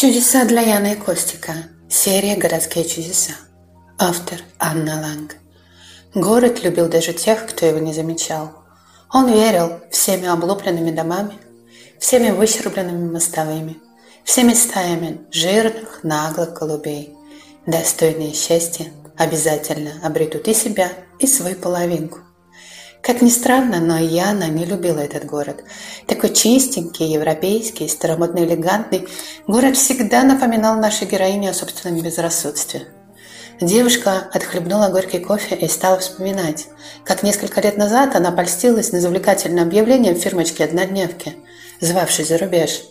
Чудеса для Яны и Костика. Серия «Городские чудеса». Автор Анна Ланг. Город любил даже тех, кто его не замечал. Он верил всеми облупленными домами, всеми выщербленными мостовыми, всеми стаями жирных, наглых голубей. Достойные счастья обязательно обретут и себя, и свою половинку. Как ни странно, но Яна не любила этот город. Такой чистенький, европейский, старомодный, элегантный. Город всегда напоминал нашей героине о собственном безрассудстве. Девушка отхлебнула горький кофе и стала вспоминать, как несколько лет назад она польстилась на завлекательное объявление в фирмочке «Однодневки», звавшей за рубеж,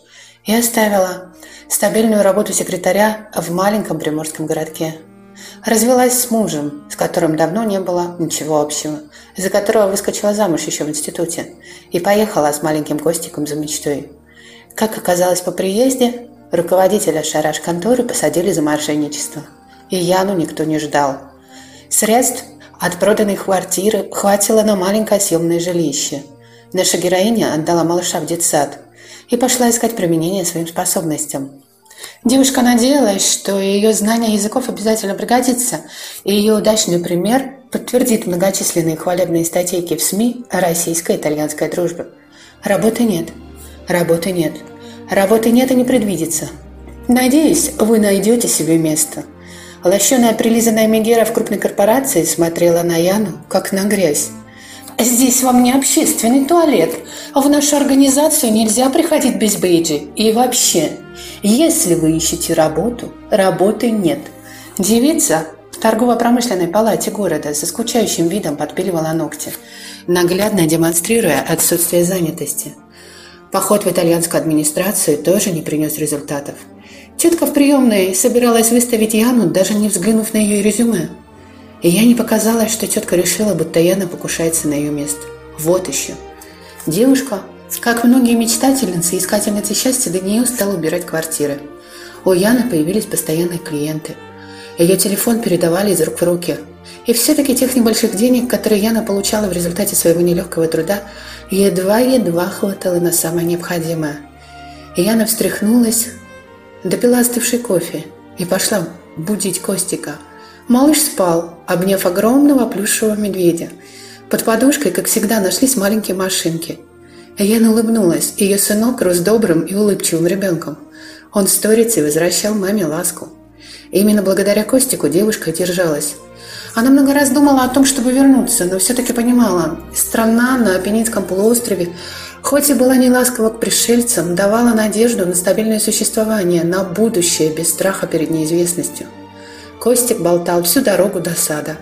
и оставила стабильную работу секретаря в маленьком приморском городке. Развелась с мужем, с которым давно не было ничего общего, из-за которого выскочила замуж еще в институте и поехала с маленьким Костиком за мечтой. Как оказалось по приезде, руководителя шараш-конторы посадили за мошенничество. И Яну никто не ждал. Средств от проданной квартиры хватило на маленькое съемное жилище. Наша героиня отдала малыша в детсад и пошла искать применение своим способностям. Девушка надеялась, что ее знание языков обязательно пригодится, и ее удачный пример подтвердит многочисленные хвалебные статейки в СМИ о российско-итальянской дружбе. Работы нет. Работы нет. Работы нет и не предвидится. Надеюсь, вы найдете себе место. Лощеная прилизанная Мегера в крупной корпорации смотрела на Яну, как на грязь. Здесь вам не общественный туалет. В нашу организацию нельзя приходить без бейджи. И вообще, если вы ищете работу, работы нет. Девица торгово-промышленной палате города со скучающим видом подпиливала ногти, наглядно демонстрируя отсутствие занятости. Поход в итальянскую администрацию тоже не принес результатов. Тетка в приемной собиралась выставить Яну, даже не взглянув на ее резюме. И я не показалось, что тетка решила, будто Яна покушается на ее место. Вот еще. Девушка, как многие мечтательницы и искательницы счастья, до нее стала убирать квартиры. У Яны появились постоянные клиенты. Ее телефон передавали из рук в руки. И все-таки тех небольших денег, которые Яна получала в результате своего нелегкого труда, едва-едва хватало на самое необходимое. И Яна встряхнулась, допила остывший кофе и пошла будить Костика – Малыш спал, обняв огромного плюшевого медведя. Под подушкой, как всегда, нашлись маленькие машинки. Яна улыбнулась. Ее сынок рос добрым и улыбчивым ребенком. Он сторицей возвращал маме ласку. И именно благодаря Костику девушка держалась. Она много раз думала о том, чтобы вернуться, но все-таки понимала, страна на Апеннинском полуострове, хоть и была не ласкова к пришельцам, давала надежду на стабильное существование, на будущее без страха перед неизвестностью. Костик болтал всю дорогу до сада.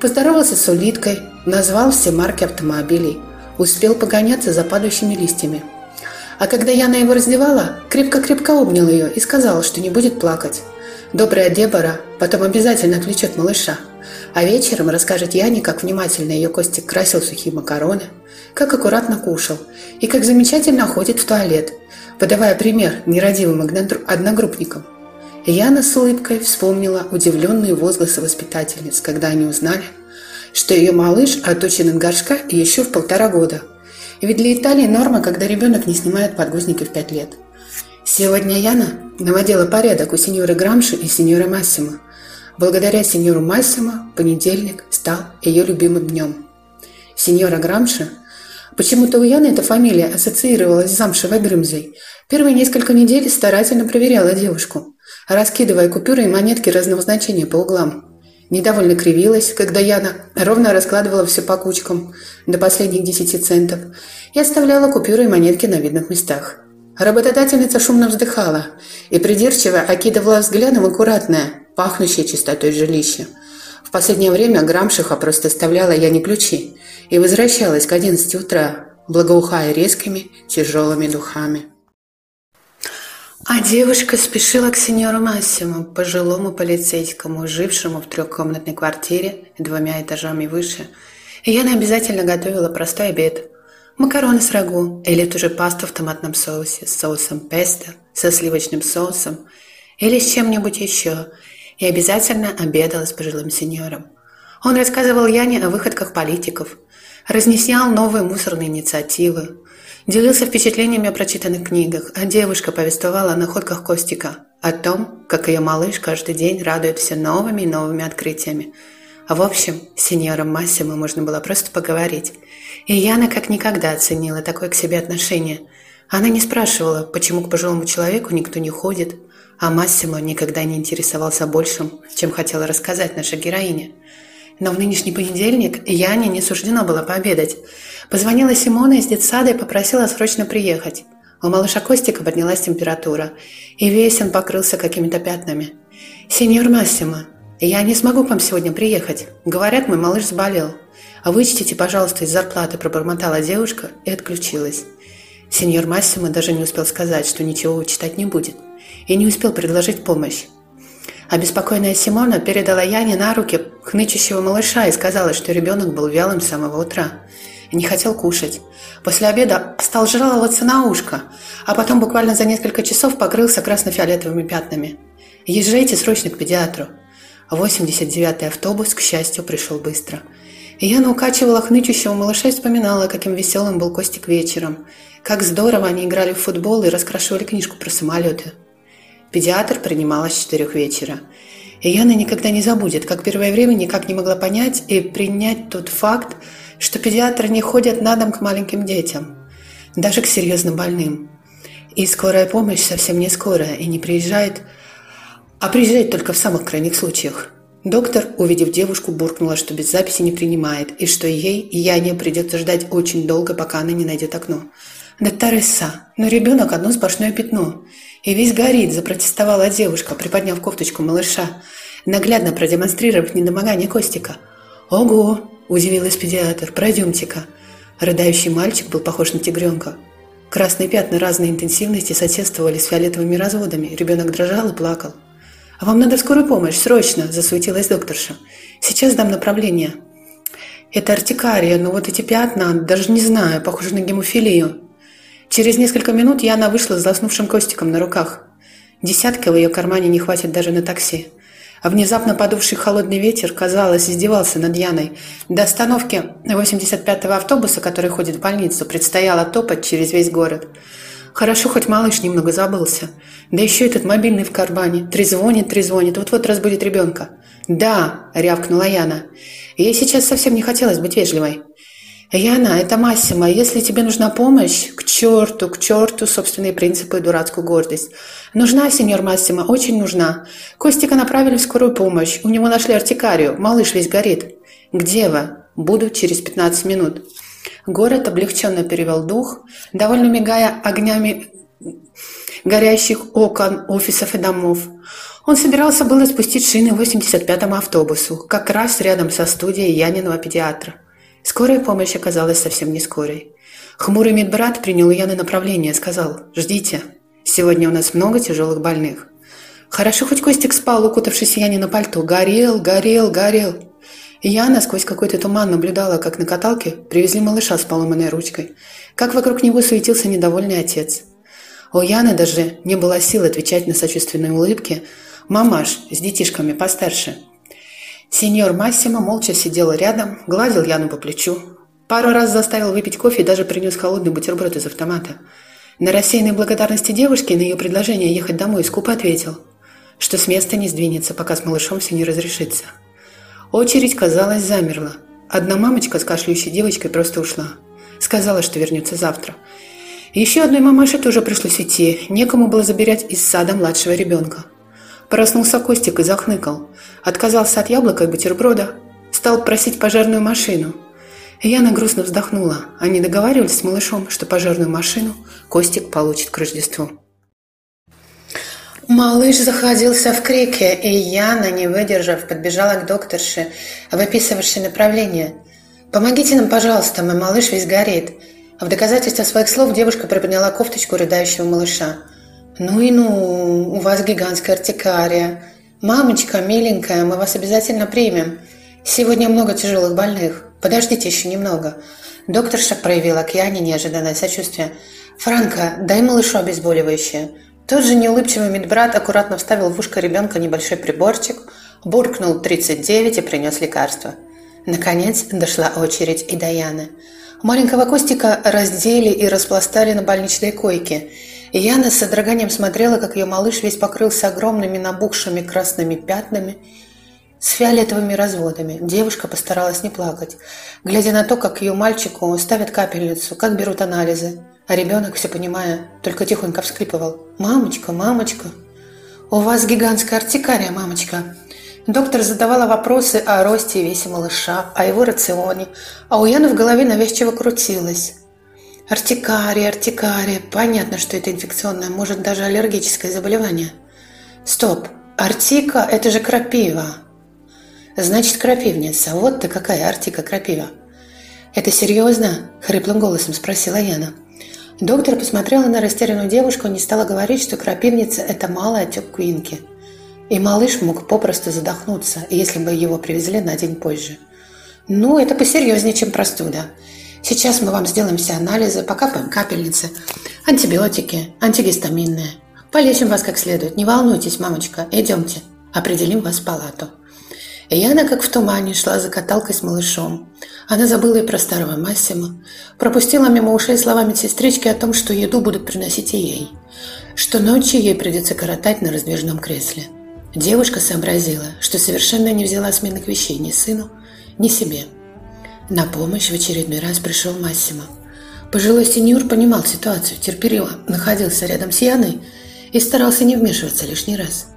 Поздоровался с улиткой, назвал все марки автомобилей. Успел погоняться за падающими листьями. А когда Яна его раздевала, крепко-крепко обнял ее и сказал, что не будет плакать. Добрая Дебора потом обязательно отвлечет малыша. А вечером расскажет Яне, как внимательно ее Костик красил сухие макароны, как аккуратно кушал и как замечательно ходит в туалет, подавая пример нерадивым одногруппникам. Яна с улыбкой вспомнила удивленные возгласы воспитательниц, когда они узнали, что ее малыш отучен от горшка еще в полтора года. Ведь для Италии норма, когда ребенок не снимает подгузники в пять лет. Сегодня Яна наводила порядок у сеньора Грамши и сеньора Массимо. Благодаря сеньору Массимо понедельник стал ее любимым днем. Сеньора Грамши Почему-то у Яны эта фамилия ассоциировалась с замшевой Грымзой. Первые несколько недель старательно проверяла девушку раскидывая купюры и монетки разного значения по углам. Недовольно кривилась, когда Яна ровно раскладывала все по кучкам до последних десяти центов и оставляла купюры и монетки на видных местах. Работодательница шумно вздыхала и придирчиво окидывала взглядом аккуратное, пахнущее чистотой жилище. В последнее время Грамшиха просто оставляла Яне ключи и возвращалась к одиннадцати утра, благоухая резкими, тяжелыми духами. А девушка спешила к сеньору Массимо, пожилому полицейскому, жившему в трехкомнатной квартире двумя этажами выше. И Яна обязательно готовила простой обед. Макароны с рагу или ту же пасту в томатном соусе с соусом песто, со сливочным соусом или с чем-нибудь еще. И обязательно обедала с пожилым сеньором. Он рассказывал Яне о выходках политиков, разъяснял новые мусорные инициативы, Делился впечатлениями о прочитанных книгах, а девушка повествовала о находках Костика, о том, как ее малыш каждый день радует все новыми и новыми открытиями. А в общем, с сеньором Массимо можно было просто поговорить. И Яна как никогда оценила такое к себе отношение. Она не спрашивала, почему к пожилому человеку никто не ходит, а Массимо никогда не интересовался большим, чем хотела рассказать наша героиня. Но в нынешний понедельник Яне не суждено было пообедать. Позвонила Симона из детсада и попросила срочно приехать. У малыша Костика поднялась температура, и весь он покрылся какими-то пятнами. «Сеньор Массимо, я не смогу к вам сегодня приехать. Говорят, мой малыш заболел. А вычтите, пожалуйста, из зарплаты», – пробормотала девушка и отключилась. Сеньор Массимо даже не успел сказать, что ничего вычитать не будет, и не успел предложить помощь. Обеспокоенная Симона передала Яне на руки хнычущего малыша и сказала, что ребенок был вялым с самого утра и не хотел кушать. После обеда стал жаловаться на ушко, а потом буквально за несколько часов покрылся красно-фиолетовыми пятнами. «Езжайте срочно к педиатру». 89-й автобус, к счастью, пришел быстро. И Яна укачивала хнычущего малыша и вспоминала, каким веселым был Костик вечером. Как здорово они играли в футбол и раскрашивали книжку про самолеты. Педиатр принимала с четырех вечера. И Яна никогда не забудет, как первое время никак не могла понять и принять тот факт, что педиатры не ходят на дом к маленьким детям, даже к серьезно больным. И скорая помощь совсем не скорая и не приезжает, а приезжает только в самых крайних случаях. Доктор, увидев девушку, буркнула, что без записи не принимает, и что ей и Яне придется ждать очень долго, пока она не найдет окно. «Докторесса, но ребенок одно сплошное пятно. И весь горит», – запротестовала девушка, приподняв кофточку малыша, наглядно продемонстрировав недомогание Костика. «Ого!» – удивилась педиатр. «Пройдемте-ка». Рыдающий мальчик был похож на тигренка. Красные пятна разной интенсивности соседствовали с фиолетовыми разводами. Ребенок дрожал и плакал. «А вам надо скорую помощь, срочно!» – засуетилась докторша. «Сейчас дам направление». «Это артикария, но вот эти пятна, даже не знаю, похожи на гемофилию». Через несколько минут Яна вышла с заснувшим Костиком на руках. Десятка в ее кармане не хватит даже на такси. А внезапно подувший холодный ветер, казалось, издевался над Яной. До остановки 85-го автобуса, который ходит в больницу, предстояло топать через весь город. Хорошо, хоть малыш немного забылся. Да еще этот мобильный в кармане. Трезвонит, трезвонит, вот-вот разбудит ребенка. «Да!» – рявкнула Яна. Ей сейчас совсем не хотелось быть вежливой. Яна, это Массимо. Если тебе нужна помощь, к черту, к черту собственные принципы и дурацкую гордость. Нужна, сеньор Массимо, очень нужна. Костика направили в скорую помощь. У него нашли артикарию. Малыш весь горит. Где вы? Буду через 15 минут. Город облегченно перевел дух, довольно мигая огнями горящих окон офисов и домов. Он собирался было спустить шины 85-му автобусу, как раз рядом со студией Яниного педиатра. Скорая помощь оказалась совсем не скорой. Хмурый медбрат принял Яны направление, сказал «Ждите, сегодня у нас много тяжелых больных». Хорошо, хоть Костик спал, укутавшись Яне на пальто. Горел, горел, горел. И Яна сквозь какой-то туман наблюдала, как на каталке привезли малыша с поломанной ручкой, как вокруг него суетился недовольный отец. У Яны даже не было сил отвечать на сочувственные улыбки. «Мамаш с детишками постарше, Сеньор Массимо молча сидел рядом, гладил Яну по плечу. Пару раз заставил выпить кофе и даже принес холодный бутерброд из автомата. На рассеянной благодарности девушки на ее предложение ехать домой скупо ответил, что с места не сдвинется, пока с малышом все не разрешится. Очередь, казалось, замерла. Одна мамочка с кашляющей девочкой просто ушла. Сказала, что вернется завтра. Еще одной мамаше тоже пришлось идти. Некому было забирать из сада младшего ребенка. Проснулся Костик и захныкал. Отказался от яблока и бутерброда. Стал просить пожарную машину. Яна грустно вздохнула. Они договаривались с малышом, что пожарную машину Костик получит к Рождеству. Малыш заходился в крике, и Яна, не выдержав, подбежала к докторше, выписывавшей направление. «Помогите нам, пожалуйста, мой малыш весь горит». В доказательство своих слов девушка приподняла кофточку рыдающего малыша. Ну и ну, у вас гигантская артикария. Мамочка, миленькая, мы вас обязательно примем. Сегодня много тяжелых больных. Подождите еще немного. Докторша проявила к Яне неожиданное сочувствие. «Франко, дай малышу обезболивающее». Тот же неулыбчивый медбрат аккуратно вставил в ушко ребенка небольшой приборчик, буркнул 39 и принес лекарство. Наконец дошла очередь и до Яны. Маленького Костика раздели и распластали на больничной койке. И Яна с содроганием смотрела, как ее малыш весь покрылся огромными набухшими красными пятнами с фиолетовыми разводами. Девушка постаралась не плакать, глядя на то, как ее мальчику ставят капельницу, как берут анализы. А ребенок, все понимая, только тихонько всклипывал. «Мамочка, мамочка, у вас гигантская артикария, мамочка!» Доктор задавала вопросы о росте и весе малыша, о его рационе, а у Яны в голове навязчиво крутилось. Артикария, артикария. Понятно, что это инфекционное, может даже аллергическое заболевание. Стоп, артика – это же крапива. Значит, крапивница. Вот ты какая артика крапива. Это серьезно? Хриплым голосом спросила Яна. Доктор посмотрела на растерянную девушку и не стала говорить, что крапивница – это малый отек квинки – и малыш мог попросту задохнуться, если бы его привезли на день позже. Ну, это посерьезнее, чем простуда. Сейчас мы вам сделаем все анализы, покапаем капельницы, антибиотики, антигистаминные. Полечим вас как следует. Не волнуйтесь, мамочка, идемте. Определим вас в палату. И Яна, как в тумане, шла за каталкой с малышом. Она забыла и про старого Массима, пропустила мимо ушей слова медсестрички о том, что еду будут приносить и ей, что ночью ей придется коротать на раздвижном кресле. Девушка сообразила, что совершенно не взяла сменных вещей ни сыну, ни себе. На помощь в очередной раз пришел Массимо. Пожилой сеньор понимал ситуацию, терпеливо находился рядом с Яной и старался не вмешиваться лишний раз.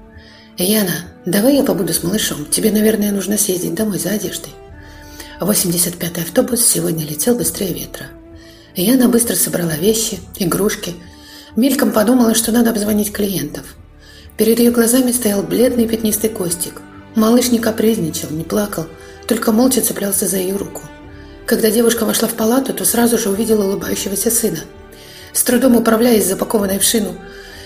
«Яна, давай я побуду с малышом. Тебе, наверное, нужно съездить домой за одеждой». 85-й автобус сегодня летел быстрее ветра. Яна быстро собрала вещи, игрушки. Мельком подумала, что надо обзвонить клиентов – Перед ее глазами стоял бледный пятнистый Костик. Малыш не капризничал, не плакал, только молча цеплялся за ее руку. Когда девушка вошла в палату, то сразу же увидела улыбающегося сына. С трудом управляясь запакованной в шину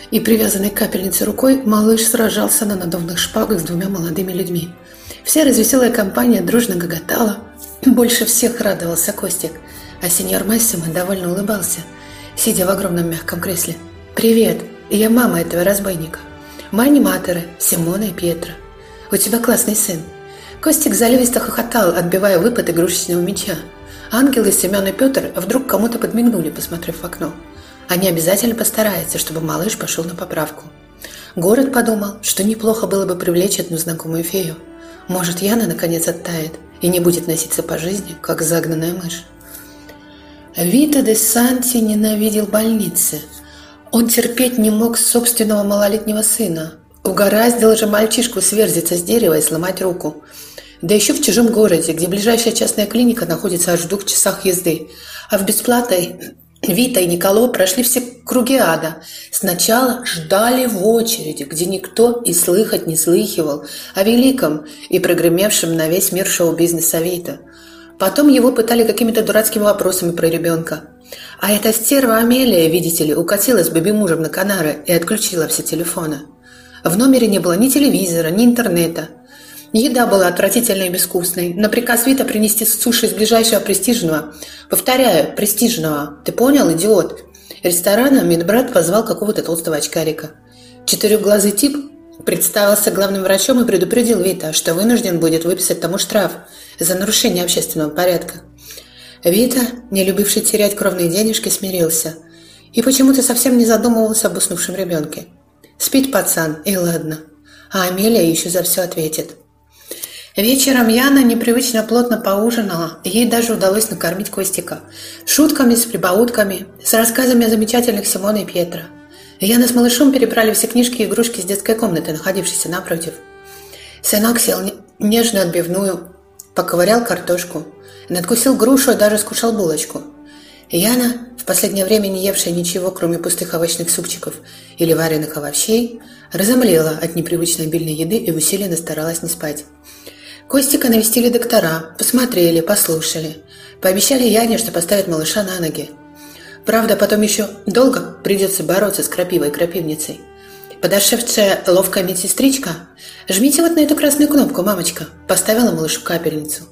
и привязанной к капельнице рукой, малыш сражался на надувных шпагах с двумя молодыми людьми. Вся развеселая компания дружно гоготала. Больше всех радовался Костик, а сеньор Массимо довольно улыбался, сидя в огромном мягком кресле. «Привет, я мама этого разбойника». Мы аниматоры Симона и Пьетро. У тебя классный сын. Костик заливисто хохотал, отбивая выпад игрушечного мяча. Ангелы Семен и Петр вдруг кому-то подмигнули, посмотрев в окно. Они обязательно постараются, чтобы малыш пошел на поправку. Город подумал, что неплохо было бы привлечь одну знакомую фею. Может, Яна наконец оттает и не будет носиться по жизни, как загнанная мышь. Вита де Санти ненавидел больницы – он терпеть не мог собственного малолетнего сына. Угораздило же мальчишку сверзиться с дерева и сломать руку. Да еще в чужом городе, где ближайшая частная клиника находится аж в двух часах езды. А в бесплатной Вита и Николо прошли все круги ада. Сначала ждали в очереди, где никто и слыхать не слыхивал о великом и прогремевшем на весь мир шоу-бизнеса Вита. Потом его пытали какими-то дурацкими вопросами про ребенка. А эта стерва Амелия, видите ли, укатилась бэби-мужем на Канары и отключила все телефоны. В номере не было ни телевизора, ни интернета. Еда была отвратительной и безвкусной. На приказ Вита принести суши из ближайшего престижного. Повторяю, престижного. Ты понял, идиот? Ресторана медбрат позвал какого-то толстого очкарика. Четырехглазый тип представился главным врачом и предупредил Вита, что вынужден будет выписать тому штраф за нарушение общественного порядка. Вита, не любивший терять кровные денежки, смирился и почему-то совсем не задумывался об уснувшем ребенке. Спит пацан, и ладно. А Амелия еще за все ответит. Вечером Яна непривычно плотно поужинала, ей даже удалось накормить Костика. Шутками, с прибаутками, с рассказами о замечательных Симоне и Пьетро. Яна с малышом перебрали все книжки и игрушки с детской комнаты, находившейся напротив. Сынок сел нежно отбивную, поковырял картошку, надкусил грушу и даже скушал булочку. Яна, в последнее время не евшая ничего, кроме пустых овощных супчиков или вареных овощей, разомлела от непривычной обильной еды и усиленно старалась не спать. Костика навестили доктора, посмотрели, послушали. Пообещали Яне, что поставят малыша на ноги. Правда, потом еще долго придется бороться с крапивой крапивницей. Подошедшая ловкая медсестричка «Жмите вот на эту красную кнопку, мамочка», поставила малышу капельницу.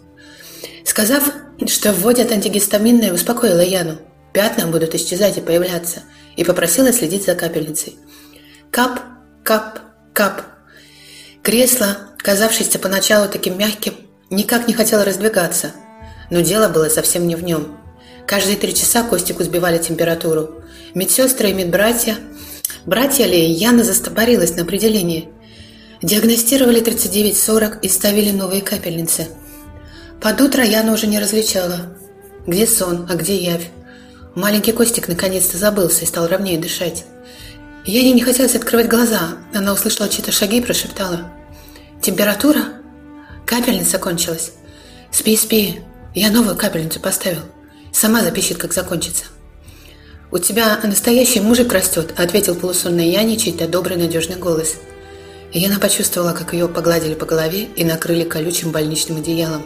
Сказав, что вводят антигистаминное, успокоила Яну. Пятна будут исчезать и появляться, и попросила следить за капельницей. Кап, кап, кап. Кресло, казавшееся поначалу таким мягким, никак не хотело раздвигаться, но дело было совсем не в нем. Каждые три часа Костику сбивали температуру. Медсестры и медбратья... Братья ли, Яна застопорилась на определении. Диагностировали 39-40 и ставили новые капельницы. Под утро Яна уже не различала. Где сон, а где явь? Маленький Костик наконец-то забылся и стал ровнее дышать. Яне не хотелось открывать глаза. Она услышала чьи-то шаги и прошептала. «Температура? Капельница кончилась. Спи, спи. Я новую капельницу поставил. Сама запищит, как закончится». «У тебя настоящий мужик растет», — ответил полусонный Яне чей-то добрый надежный голос. Яна почувствовала, как ее погладили по голове и накрыли колючим больничным одеялом.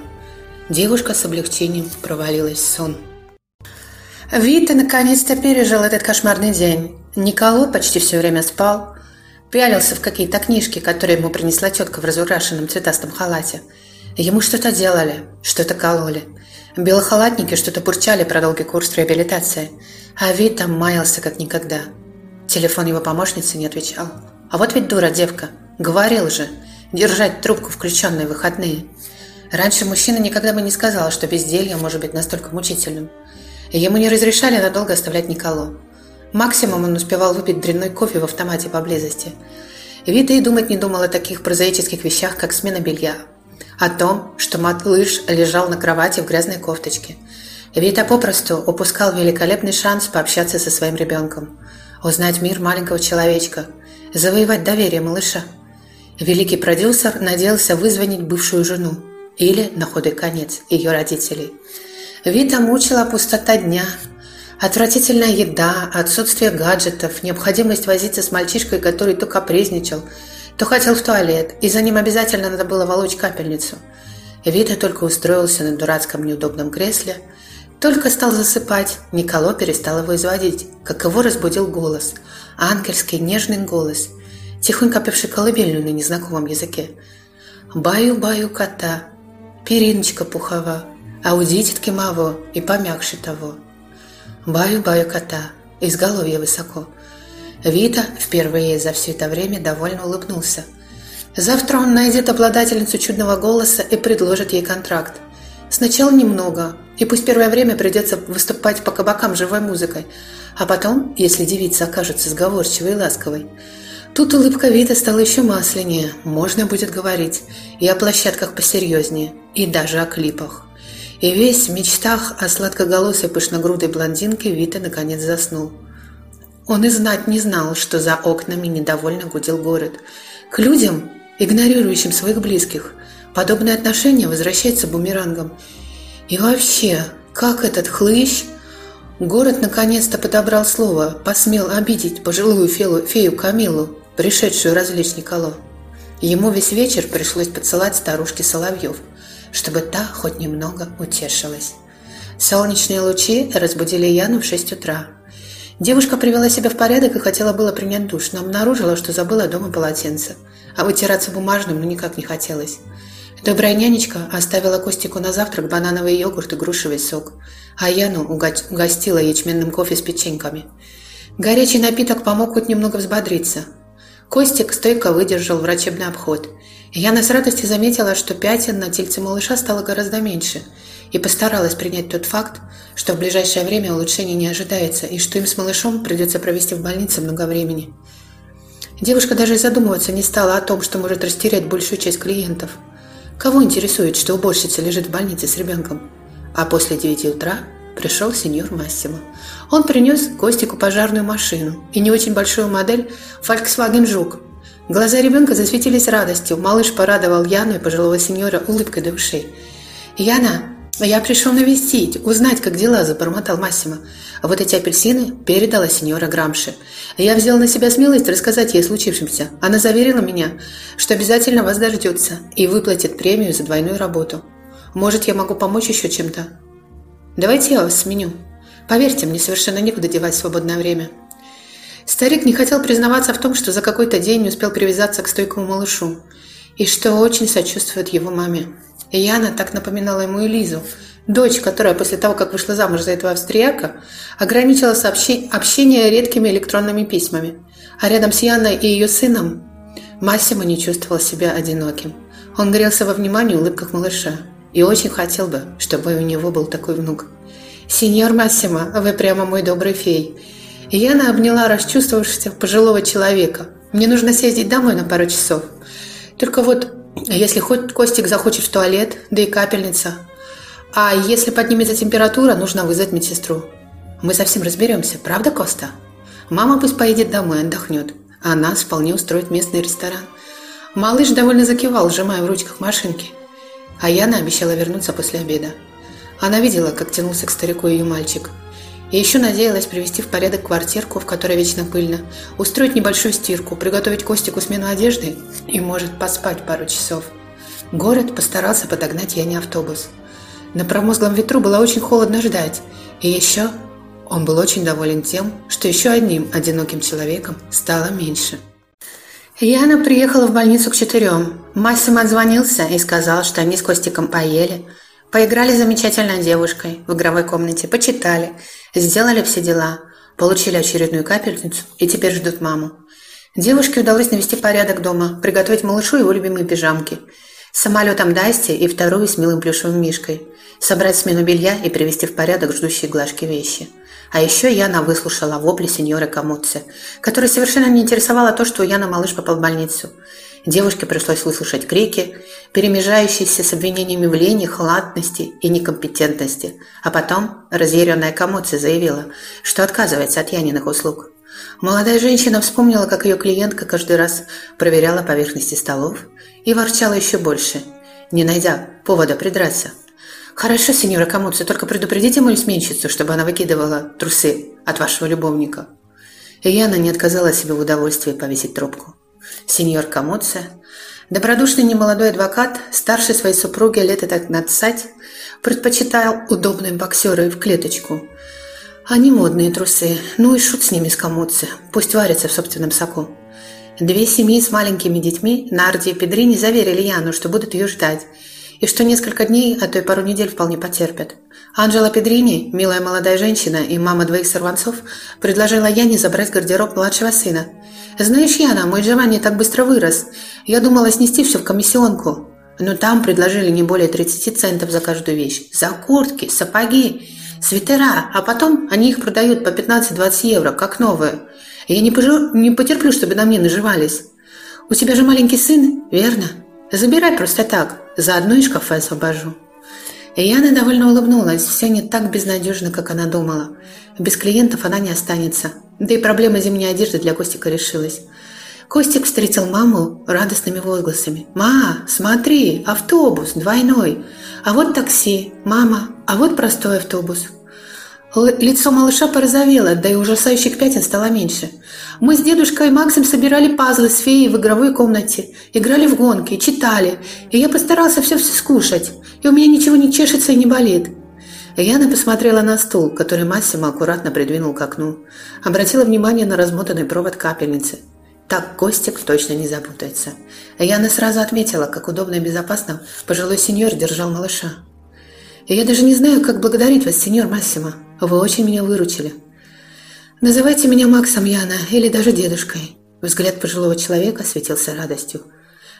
Девушка с облегчением провалилась в сон. Вита наконец-то пережил этот кошмарный день. Николо почти все время спал, пялился в какие-то книжки, которые ему принесла тетка в разукрашенном цветастом халате. Ему что-то делали, что-то кололи. Белохалатники что-то бурчали про долгий курс реабилитации, а Вита маялся как никогда. Телефон его помощницы не отвечал. А вот ведь дура девка. Говорил же, держать трубку включенной в выходные. Раньше мужчина никогда бы не сказал, что безделье может быть настолько мучительным. Ему не разрешали надолго оставлять Николо. Максимум он успевал выпить дрянной кофе в автомате поблизости. Вита и думать не думал о таких прозаических вещах, как смена белья. О том, что малыш лежал на кровати в грязной кофточке. Вита попросту упускал великолепный шанс пообщаться со своим ребенком. Узнать мир маленького человечка. Завоевать доверие малыша. Великий продюсер надеялся вызвонить бывшую жену. Или, на худой конец, ее родителей – Вита мучила пустота дня. Отвратительная еда, отсутствие гаджетов, необходимость возиться с мальчишкой, который то капризничал, то хотел в туалет, и за ним обязательно надо было волочь капельницу. Вита только устроился на дурацком неудобном кресле, только стал засыпать, Николо перестал его изводить, как его разбудил голос, ангельский нежный голос, тихонько певший колыбельную на незнакомом языке. «Баю-баю кота, периночка пухова, а у дитятки маво и помягче того. Баю-баю кота, изголовье высоко. Вита впервые за все это время довольно улыбнулся. Завтра он найдет обладательницу чудного голоса и предложит ей контракт. Сначала немного, и пусть первое время придется выступать по кабакам живой музыкой, а потом, если девица окажется сговорчивой и ласковой, Тут улыбка Вита стала еще масленнее, можно будет говорить и о площадках посерьезнее, и даже о клипах. И весь в мечтах о сладкоголосой пышногрудой блондинке Вита наконец заснул. Он и знать не знал, что за окнами недовольно гудел город. К людям, игнорирующим своих близких, подобное отношение возвращается бумерангом. И вообще, как этот хлыщ... Город наконец-то подобрал слово, посмел обидеть пожилую фею, фею Камилу, пришедшую развлечь Николо. Ему весь вечер пришлось поцелать старушке Соловьев – чтобы та хоть немного утешилась. Солнечные лучи разбудили Яну в 6 утра. Девушка привела себя в порядок и хотела было принять душ, но обнаружила, что забыла дома полотенце, а вытираться бумажным ну никак не хотелось. Добрая нянечка оставила Костику на завтрак банановый йогурт и грушевый сок, а Яну угостила ячменным кофе с печеньками. Горячий напиток помог хоть немного взбодриться. Костик стойко выдержал врачебный обход – Яна с радостью заметила, что пятен на тельце малыша стало гораздо меньше, и постаралась принять тот факт, что в ближайшее время улучшений не ожидается, и что им с малышом придется провести в больнице много времени. Девушка даже задумываться не стала о том, что может растерять большую часть клиентов. Кого интересует, что уборщица лежит в больнице с ребенком? А после девяти утра пришел сеньор Массимо. Он принес Костику пожарную машину и не очень большую модель Volkswagen Жук, Глаза ребенка засветились радостью. Малыш порадовал Яну и пожилого сеньора улыбкой до ушей. «Яна, я пришел навестить, узнать, как дела», – забормотал Массимо. «А вот эти апельсины передала сеньора Грамши. Я взял на себя смелость рассказать ей о случившемся. Она заверила меня, что обязательно вас дождется и выплатит премию за двойную работу. Может, я могу помочь еще чем-то?» «Давайте я вас сменю. Поверьте, мне совершенно некуда девать свободное время». Старик не хотел признаваться в том, что за какой-то день не успел привязаться к стойкому малышу, и что очень сочувствует его маме. И Яна так напоминала ему Элизу, дочь, которая после того, как вышла замуж за этого австрияка, ограничила общение редкими электронными письмами. А рядом с Яной и ее сыном Массимо не чувствовал себя одиноким. Он грелся во внимании улыбках малыша и очень хотел бы, чтобы у него был такой внук. «Сеньор Массимо, вы прямо мой добрый фей». Яна обняла расчувствовавшегося пожилого человека. «Мне нужно съездить домой на пару часов. Только вот, если хоть Костик захочет в туалет, да и капельница. А если поднимется температура, нужно вызвать медсестру. Мы совсем разберемся, правда, Коста? Мама пусть поедет домой, отдохнет, а нас вполне устроит местный ресторан». Малыш довольно закивал, сжимая в ручках машинки. А Яна обещала вернуться после обеда. Она видела, как тянулся к старику ее мальчик. И еще надеялась привести в порядок квартирку, в которой вечно пыльно, устроить небольшую стирку, приготовить Костику смену одежды и, может, поспать пару часов. Город постарался подогнать Яне автобус. На промозглом ветру было очень холодно ждать. И еще он был очень доволен тем, что еще одним одиноким человеком стало меньше. Яна приехала в больницу к четырем. Массим отзвонился и сказал, что они с Костиком поели – Поиграли замечательной девушкой в игровой комнате, почитали, сделали все дела, получили очередную капельницу и теперь ждут маму. Девушке удалось навести порядок дома, приготовить малышу его любимые пижамки, самолетом Дасти и вторую с милым плюшевым мишкой, собрать смену белья и привести в порядок ждущие глажки вещи. А еще Яна выслушала вопли сеньоры Камуцци, которая совершенно не интересовала то, что Яна малыш попал в больницу – Девушке пришлось выслушать крики, перемежающиеся с обвинениями в лени, халатности и некомпетентности. А потом разъяренная Камоци заявила, что отказывается от Яниных услуг. Молодая женщина вспомнила, как ее клиентка каждый раз проверяла поверхности столов и ворчала еще больше, не найдя повода придраться. «Хорошо, сеньора Камуци, только предупредите мою сменщицу, чтобы она выкидывала трусы от вашего любовника». И Яна не отказала себе в удовольствии повесить трубку сеньор Камоце, добродушный немолодой адвокат, старше своей супруги лет так на цать, предпочитал удобные боксеры в клеточку, не модные трусы. Ну и шут с ними с Камоце, пусть варятся в собственном соку. Две семьи с маленькими детьми, Нарди и Педрини, заверили Яну, что будут ее ждать, и что несколько дней, а то и пару недель вполне потерпят. Анжела Педрини, милая молодая женщина и мама двоих сорванцов, предложила Яне забрать гардероб младшего сына – знаешь, Яна, мой Джованни так быстро вырос. Я думала снести все в комиссионку. Но там предложили не более 30 центов за каждую вещь. За куртки, сапоги, свитера. А потом они их продают по 15-20 евро, как новые. Я не, пожу, не потерплю, чтобы на мне наживались. У тебя же маленький сын, верно? Забирай просто так. Заодно и шкафы освобожу. И Яна довольно улыбнулась. Все не так безнадежно, как она думала. Без клиентов она не останется. Да и проблема зимней одежды для Костика решилась. Костик встретил маму радостными возгласами. «Ма, смотри, автобус, двойной. А вот такси. Мама, а вот простой автобус». Лицо малыша порозовело, да и ужасающих пятен стало меньше. Мы с дедушкой Максом собирали пазлы с феей в игровой комнате, играли в гонки, читали, и я постарался все-все скушать, и у меня ничего не чешется и не болит. Яна посмотрела на стул, который Массимо аккуратно придвинул к окну. Обратила внимание на размотанный провод капельницы. Так Костик точно не запутается. Яна сразу отметила, как удобно и безопасно пожилой сеньор держал малыша. «Я даже не знаю, как благодарить вас, сеньор Массимо. Вы очень меня выручили». «Называйте меня Максом Яна или даже дедушкой». Взгляд пожилого человека светился радостью.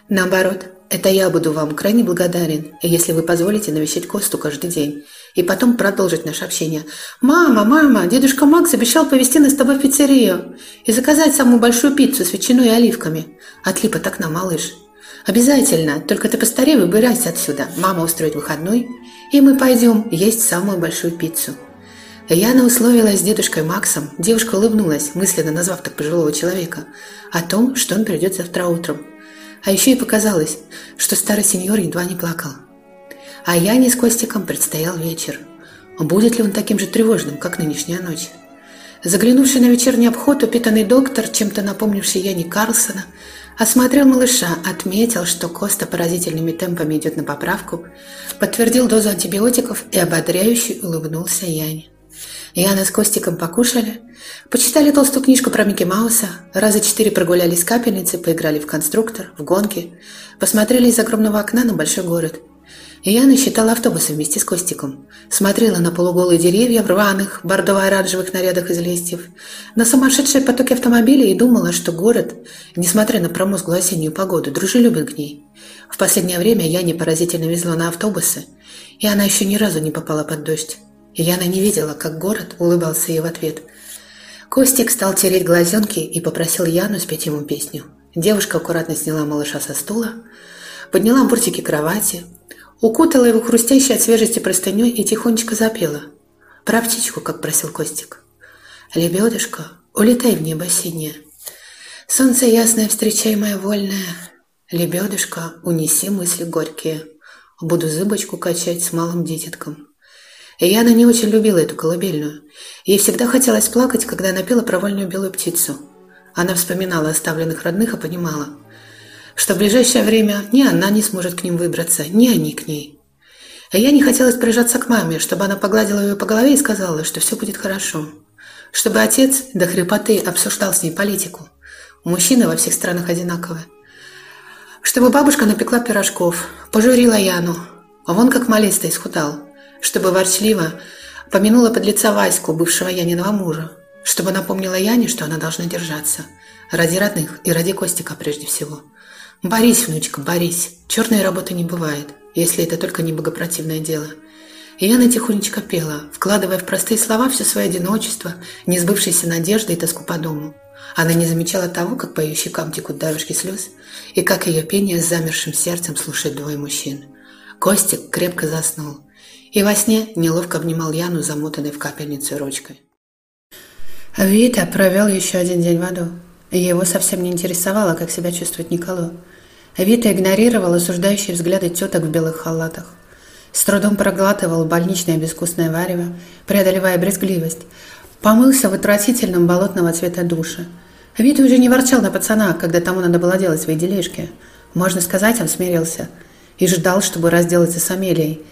«Наоборот, это я буду вам крайне благодарен, если вы позволите навещать Косту каждый день и потом продолжить наше общение. «Мама, мама, дедушка Макс обещал повезти нас с тобой в пиццерию и заказать самую большую пиццу с ветчиной и оливками. Отлип от окна, малыш. Обязательно, только ты постарей выбирайся отсюда. Мама устроит выходной, и мы пойдем есть самую большую пиццу». Яна условилась с дедушкой Максом, девушка улыбнулась, мысленно назвав так пожилого человека, о том, что он придет завтра утром. А еще и показалось, что старый сеньор едва не плакал. А Яне с Костиком предстоял вечер. Будет ли он таким же тревожным, как нынешняя ночь? Заглянувший на вечерний обход, упитанный доктор, чем-то напомнивший Яне Карлсона, осмотрел малыша, отметил, что Коста поразительными темпами идет на поправку, подтвердил дозу антибиотиков и ободряюще улыбнулся Яне. Яна с Костиком покушали, почитали толстую книжку про Микки Мауса, раза четыре прогулялись с капельницы, поиграли в конструктор, в гонки, посмотрели из огромного окна на большой город – Яна считала автобусы вместе с Костиком. Смотрела на полуголые деревья в рваных, бордово-оранжевых нарядах из листьев, на сумасшедшие потоки автомобилей и думала, что город, несмотря на промозглую осеннюю погоду, дружелюбен к ней. В последнее время Яне поразительно везло на автобусы, и она еще ни разу не попала под дождь. и Яна не видела, как город улыбался ей в ответ. Костик стал тереть глазенки и попросил Яну спеть ему песню. Девушка аккуратно сняла малыша со стула, подняла бортики кровати, укутала его хрустящей от свежести простыней и тихонечко запела. Про птичку, как просил Костик. «Лебедушка, улетай в небо синее, солнце ясное встречай, моя вольная, лебедушка, унеси мысли горькие, буду зыбочку качать с малым дитятком». И Яна не очень любила эту колыбельную. Ей всегда хотелось плакать, когда она пела про вольную белую птицу. Она вспоминала оставленных родных и понимала, что в ближайшее время ни она не сможет к ним выбраться, ни они к ней. А я не хотелось прижаться к маме, чтобы она погладила ее по голове и сказала, что все будет хорошо. Чтобы отец до хрипоты обсуждал с ней политику. Мужчины во всех странах одинаковые. Чтобы бабушка напекла пирожков, пожурила Яну, а вон как малец-то исхудал чтобы ворчливо помянула подлеца Ваську, бывшего Яниного мужа, чтобы напомнила Яне, что она должна держаться. Ради родных и ради Костика прежде всего. Борись, внучка, борись. Черной работы не бывает, если это только не богопротивное дело. И Яна тихонечко пела, вкладывая в простые слова все свое одиночество, несбывшиеся надежды и тоску по дому. Она не замечала того, как по ее щекам текут дорожки слез, и как ее пение с замершим сердцем слушает двое мужчин. Костик крепко заснул, и во сне неловко обнимал Яну, замотанной в капельницу ручкой. Вита провел еще один день в аду. Его совсем не интересовало, как себя чувствует Николо. Вита игнорировал осуждающие взгляды теток в белых халатах. С трудом проглатывал больничное безвкусное варево, преодолевая брезгливость. Помылся в отвратительном болотного цвета душе. Вита уже не ворчал на пацана, когда тому надо было делать свои делишки. Можно сказать, он смирился. И ждал, чтобы разделаться с Амелией –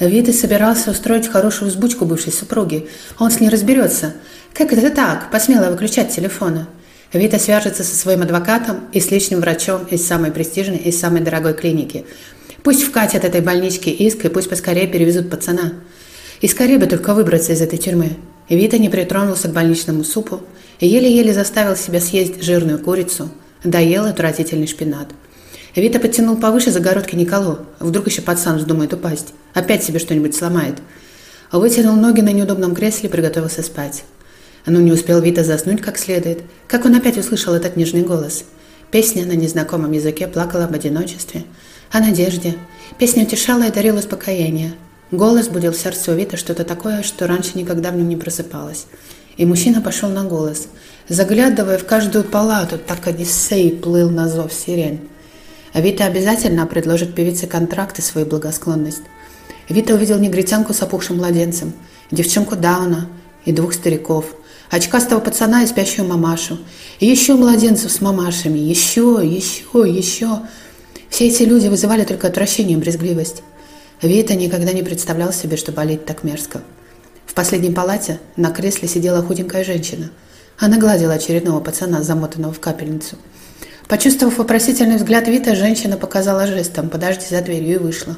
Вита собирался устроить хорошую взбучку бывшей супруги. Он с ней разберется. Как это так? Посмела выключать телефоны. Вита свяжется со своим адвокатом и с личным врачом из самой престижной и самой дорогой клиники. Пусть вкатят этой больничке иск и пусть поскорее перевезут пацана. И скорее бы только выбраться из этой тюрьмы. Вита не притронулся к больничному супу и еле-еле заставил себя съесть жирную курицу, доел отвратительный шпинат – Вита подтянул повыше загородки Николо. Вдруг еще пацан вздумает упасть. Опять себе что-нибудь сломает. Вытянул ноги на неудобном кресле и приготовился спать. Но не успел Вита заснуть как следует, как он опять услышал этот нежный голос. Песня на незнакомом языке плакала об одиночестве, о надежде. Песня утешала и дарила успокоение. Голос будил в сердце у Вита что-то такое, что раньше никогда в нем не просыпалось. И мужчина пошел на голос. Заглядывая в каждую палату, так Одиссей плыл на зов сирень. А Вита обязательно предложит певице контракт и свою благосклонность. Вита увидел негритянку с опухшим младенцем, девчонку Дауна и двух стариков, очкастого пацана и спящую мамашу, и еще младенцев с мамашами, еще, еще, еще. Все эти люди вызывали только отвращение и брезгливость. Вита никогда не представлял себе, что болеть так мерзко. В последней палате на кресле сидела худенькая женщина. Она гладила очередного пацана, замотанного в капельницу – Почувствовав вопросительный взгляд Вита, женщина показала жестом «подожди за дверью» и вышла.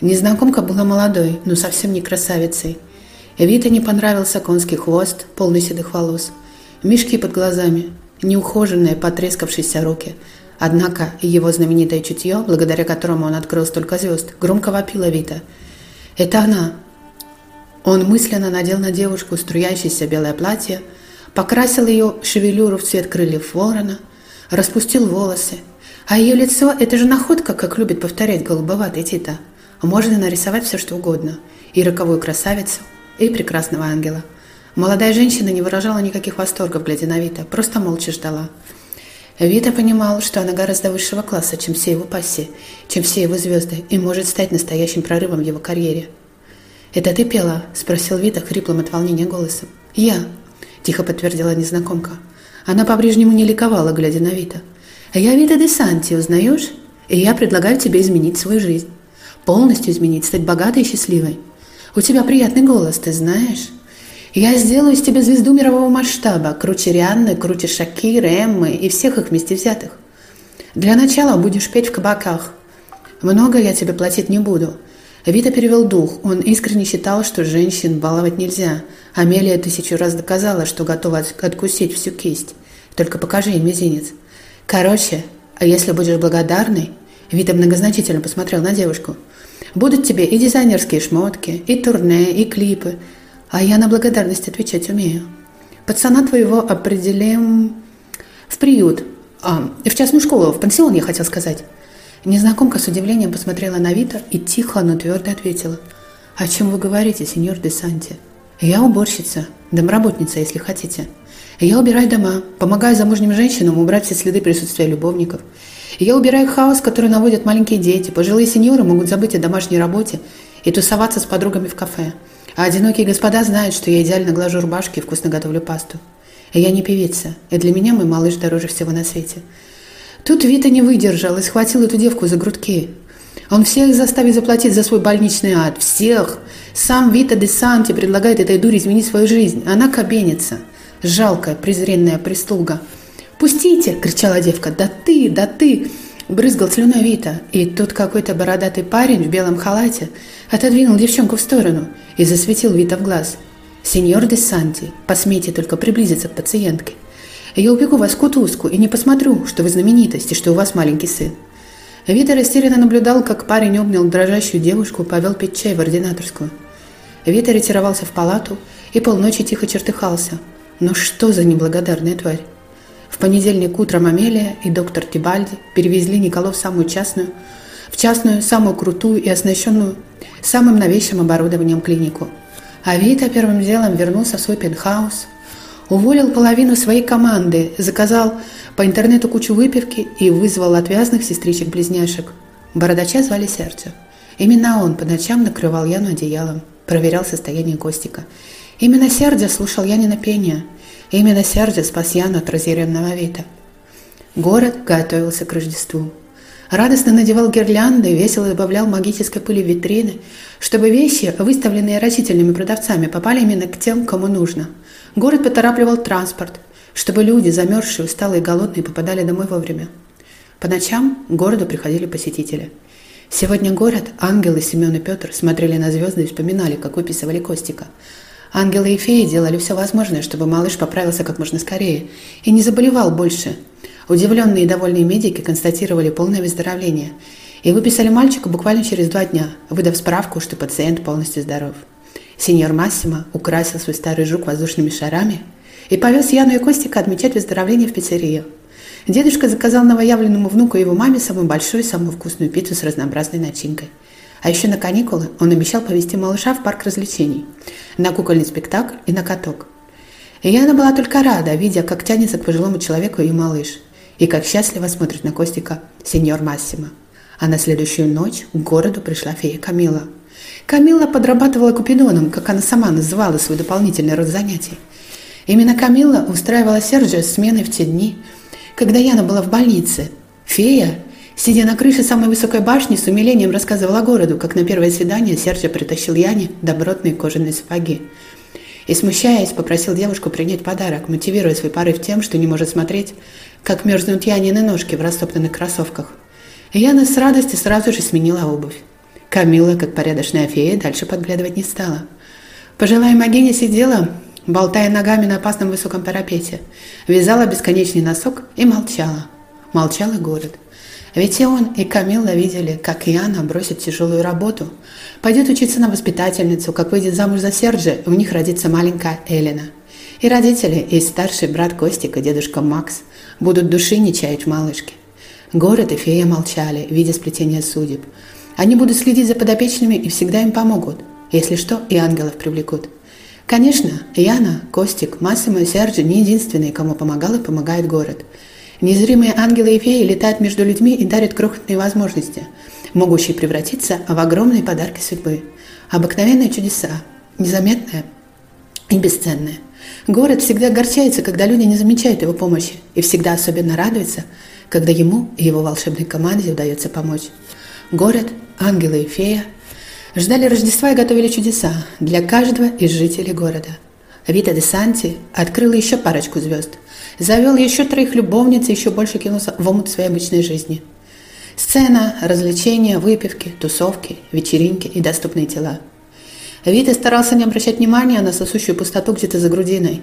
Незнакомка была молодой, но совсем не красавицей. Вита не понравился конский хвост, полный седых волос, мешки под глазами, неухоженные, потрескавшиеся руки. Однако его знаменитое чутье, благодаря которому он открыл столько звезд, громко вопило Вита. «Это она!» Он мысленно надел на девушку струящееся белое платье, покрасил ее шевелюру в цвет крыльев ворона – распустил волосы. А ее лицо – это же находка, как любит повторять голубоватый Тита. Можно нарисовать все, что угодно. И роковую красавицу, и прекрасного ангела. Молодая женщина не выражала никаких восторгов, глядя на Вита, просто молча ждала. Вита понимал, что она гораздо высшего класса, чем все его пассии, чем все его звезды, и может стать настоящим прорывом в его карьере. «Это ты пела?» – спросил Вита хриплым от волнения голосом. «Я», – тихо подтвердила незнакомка. Она по-прежнему не ликовала, глядя на Вита. «Я Вита де Санти, узнаешь? И я предлагаю тебе изменить свою жизнь. Полностью изменить, стать богатой и счастливой. У тебя приятный голос, ты знаешь? Я сделаю из тебя звезду мирового масштаба, круче Рианны, круче Шакиры, Эммы и всех их вместе взятых. Для начала будешь петь в кабаках. Много я тебе платить не буду. Вита перевел дух. Он искренне считал, что женщин баловать нельзя. Амелия тысячу раз доказала, что готова откусить всю кисть. Только покажи ей мизинец. Короче, а если будешь благодарной... Вита многозначительно посмотрел на девушку. Будут тебе и дизайнерские шмотки, и турне, и клипы. А я на благодарность отвечать умею. Пацана твоего определим в приют. А, в частную школу, в пансион, я хотел сказать. Незнакомка с удивлением посмотрела на Вита и тихо, но твердо ответила. «О чем вы говорите, сеньор де Санти?» «Я уборщица, домработница, если хотите. Я убираю дома, помогаю замужним женщинам убрать все следы присутствия любовников. Я убираю хаос, который наводят маленькие дети. Пожилые сеньоры могут забыть о домашней работе и тусоваться с подругами в кафе. А одинокие господа знают, что я идеально глажу рубашки и вкусно готовлю пасту. Я не певица, и для меня мой малыш дороже всего на свете. Тут Вита не выдержал и схватил эту девку за грудки. Он всех заставит заплатить за свой больничный ад. Всех. Сам Вита де Санти предлагает этой дуре изменить свою жизнь. Она кабенится. Жалкая, презренная прислуга. «Пустите!» – кричала девка. «Да ты, да ты!» Брызгал слюной Вита, и тут какой-то бородатый парень в белом халате отодвинул девчонку в сторону и засветил Вита в глаз. «Сеньор де Санти, посмейте только приблизиться к пациентке. Я убегу вас в кутузку и не посмотрю, что вы знаменитость и что у вас маленький сын. Вита растерянно наблюдал, как парень обнял дрожащую девушку и повел пить чай в ординаторскую. Вита ретировался в палату и полночи тихо чертыхался. Но что за неблагодарная тварь? В понедельник утром Амелия и доктор Тибальди перевезли Николо в самую частную, в частную, самую крутую и оснащенную самым новейшим оборудованием клинику. А Вита первым делом вернулся в свой пентхаус, уволил половину своей команды, заказал по интернету кучу выпивки и вызвал отвязных сестричек-близняшек. Бородача звали Сердце. Именно он по ночам накрывал Яну одеялом, проверял состояние Костика. Именно Сердце слушал Янина пение. Именно Сердце спас Яну от разъяренного Вита. Город готовился к Рождеству. Радостно надевал гирлянды, весело добавлял магической пыли в витрины, чтобы вещи, выставленные растительными продавцами, попали именно к тем, кому нужно. Город поторапливал транспорт – чтобы люди, замерзшие, усталые и голодные, попадали домой вовремя. По ночам к городу приходили посетители. Сегодня город, ангелы Семен и Петр смотрели на звезды и вспоминали, как выписывали Костика. Ангелы и феи делали все возможное, чтобы малыш поправился как можно скорее и не заболевал больше. Удивленные и довольные медики констатировали полное выздоровление и выписали мальчика буквально через два дня, выдав справку, что пациент полностью здоров. Сеньор Массимо украсил свой старый жук воздушными шарами и повез Яну и Костика отмечать выздоровление в пиццерию. Дедушка заказал новоявленному внуку и его маме самую большую самую вкусную пиццу с разнообразной начинкой. А еще на каникулы он обещал повезти малыша в парк развлечений, на кукольный спектакль и на каток. И Яна была только рада, видя, как тянется к пожилому человеку ее малыш, и как счастливо смотрит на Костика сеньор Массимо. А на следующую ночь к городу пришла фея Камила. Камила подрабатывала купидоном, как она сама называла свой дополнительный род занятий – Именно Камилла устраивала Серджио смены в те дни, когда Яна была в больнице. Фея, сидя на крыше самой высокой башни, с умилением рассказывала городу, как на первое свидание Серджио притащил Яне добротные кожаные сапоги. И, смущаясь, попросил девушку принять подарок, мотивируя свой порыв тем, что не может смотреть, как мерзнут Янины ножки в растоптанных кроссовках. Яна с радостью сразу же сменила обувь. Камила, как порядочная фея, дальше подглядывать не стала. Пожилая могиня сидела, болтая ногами на опасном высоком парапете, вязала бесконечный носок и молчала. Молчал и город. Ведь и он, и Камилла видели, как Иоанна бросит тяжелую работу, пойдет учиться на воспитательницу, как выйдет замуж за Серджи, у них родится маленькая Элена. И родители, и старший брат Костик, и дедушка Макс будут души не чаять в малышке. Город и фея молчали, видя сплетение судеб. Они будут следить за подопечными и всегда им помогут. Если что, и ангелов привлекут. Конечно, Яна, Костик, Массимо и Серджи не единственные, кому помогал и помогает город. Незримые ангелы и феи летают между людьми и дарят крохотные возможности, могущие превратиться в огромные подарки судьбы. Обыкновенные чудеса, незаметные и бесценные. Город всегда огорчается, когда люди не замечают его помощи, и всегда особенно радуется, когда ему и его волшебной команде удается помочь. Город, ангелы и фея – Ждали Рождества и готовили чудеса для каждого из жителей города. Вита де Санти открыл еще парочку звезд, завел еще троих любовниц и еще больше кинулся в омут своей обычной жизни. Сцена, развлечения, выпивки, тусовки, вечеринки и доступные тела. Вита старался не обращать внимания на сосущую пустоту где-то за грудиной.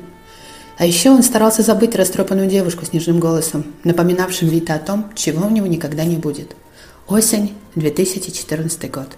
А еще он старался забыть растрепанную девушку с нежным голосом, напоминавшим Вита о том, чего у него никогда не будет. Осень, 2014 год.